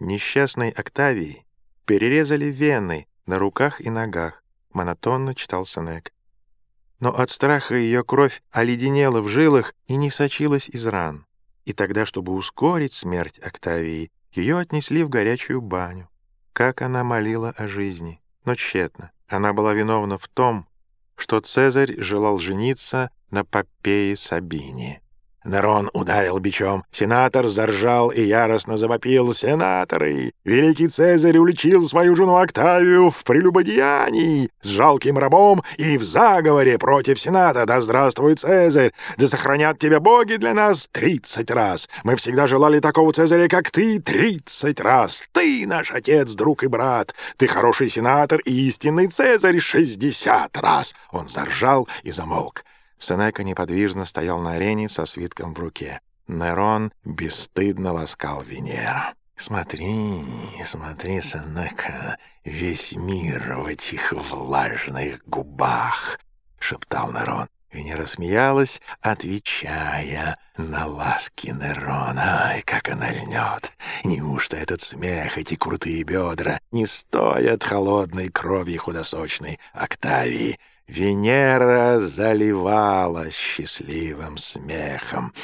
несчастной Октавии перерезали вены на руках и ногах, монотонно читал Сенек. Но от страха ее кровь оледенела в жилах и не сочилась из ран. И тогда, чтобы ускорить смерть Октавии, ее отнесли в горячую баню. Как она молила о жизни, но тщетно. Она была виновна в том, что Цезарь желал жениться на Попее Сабине. Нерон ударил бичом. Сенатор заржал и яростно завопил. «Сенаторы! Великий Цезарь уличил свою жену Октавию в прелюбодеянии с жалким рабом и в заговоре против Сената. Да здравствует Цезарь! Да сохранят тебя боги для нас тридцать раз! Мы всегда желали такого Цезаря, как ты, тридцать раз! Ты наш отец, друг и брат! Ты хороший сенатор и истинный Цезарь шестьдесят раз!» Он заржал и замолк. Сенека неподвижно стоял на арене со свитком в руке. Нерон бесстыдно ласкал Венера. «Смотри, смотри, Сенека, весь мир в этих влажных губах!» — шептал Нерон. Венера смеялась, отвечая на ласки Нерона. Ай, как она льнет! Неужто этот смех, эти крутые бедра не стоят холодной крови худосочной Октавии? Венера заливалась счастливым смехом.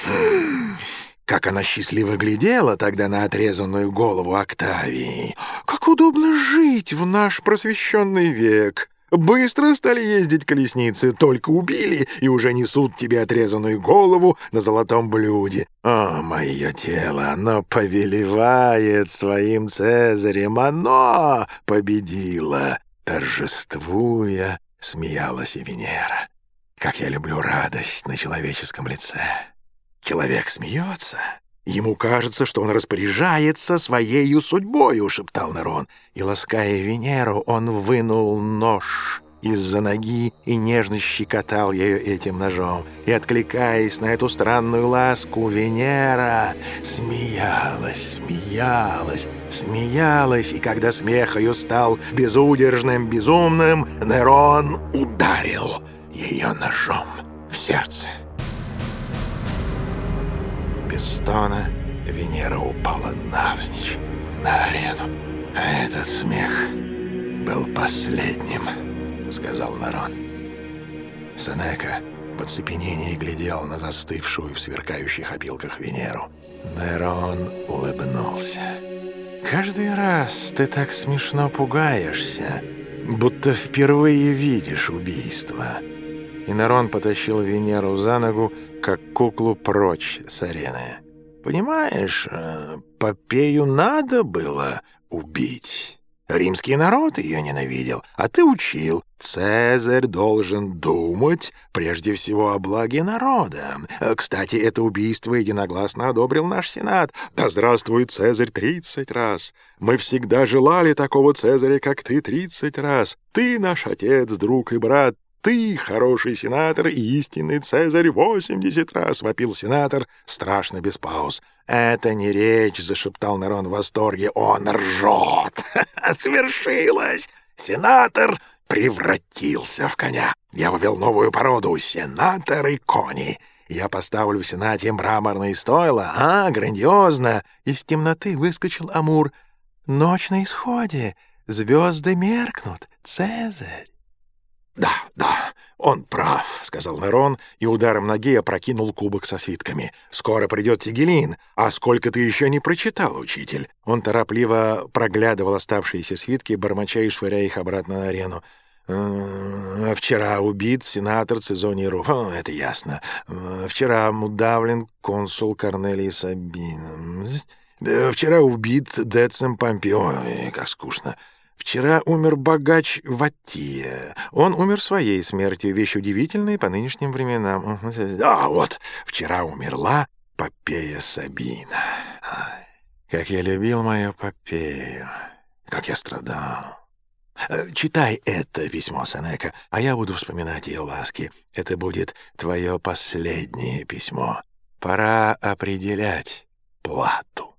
Как она счастливо глядела тогда на отрезанную голову Октавии. Как удобно жить в наш просвещенный век. Быстро стали ездить колесницы, только убили и уже несут тебе отрезанную голову на золотом блюде. О, мое тело, оно повелевает своим цезарем, оно победило, торжествуя Смеялась и Венера. Как я люблю радость на человеческом лице. Человек смеется. Ему кажется, что он распоряжается своею судьбою, шептал Нерон. И, лаская Венеру, он вынул нож из-за ноги и нежно щекотал ее этим ножом. И, откликаясь на эту странную ласку, Венера смеялась, смеялась, смеялась, и когда смех ее стал безудержным, безумным, Нерон ударил ее ножом в сердце. Без стона Венера упала навзничь на арену. А этот смех был последним, сказал Нерон. Сенека в оцепенении глядел на застывшую в сверкающих опилках Венеру. Нерон улыбнулся. Каждый раз ты так смешно пугаешься, будто впервые видишь убийство. И Нарон потащил Венеру за ногу, как куклу прочь с арены. Понимаешь, э, Попею надо было убить. Римский народ ее ненавидел, а ты учил. Цезарь должен думать прежде всего о благе народа. Кстати, это убийство единогласно одобрил наш Сенат. Да здравствует Цезарь тридцать раз. Мы всегда желали такого Цезаря, как ты, тридцать раз. Ты наш отец, друг и брат. «Ты хороший сенатор и истинный Цезарь восемьдесят раз!» — вопил сенатор, страшно без пауз. «Это не речь!» — зашептал Нерон в восторге. «Он ржет! Свершилось! Сенатор превратился в коня! Я вывел новую породу — сенаторы-кони!» Я поставлю в Сенате мраморные стойла. А, грандиозно!» Из темноты выскочил Амур. «Ночь на исходе. Звезды меркнут. Цезарь!» «Да, да, он прав», — сказал Нерон и ударом ноги опрокинул кубок со свитками. «Скоро придет Тигелин. А сколько ты еще не прочитал, учитель?» Он торопливо проглядывал оставшиеся свитки, бормоча и швыряя их обратно на арену. «А «Вчера убит сенатор Цезоний Руф. Это ясно. Вчера удавлен консул Корнелий Сабин. Вчера убит Децим Помпео. Как скучно. Вчера умер богач Ваттия. Он умер своей смертью, вещь удивительная по нынешним временам. А вот, вчера умерла Попея Сабина. Как я любил мою Попею, как я страдал. Э, читай это письмо Сенека, а я буду вспоминать ее ласки. Это будет твое последнее письмо. Пора определять плату.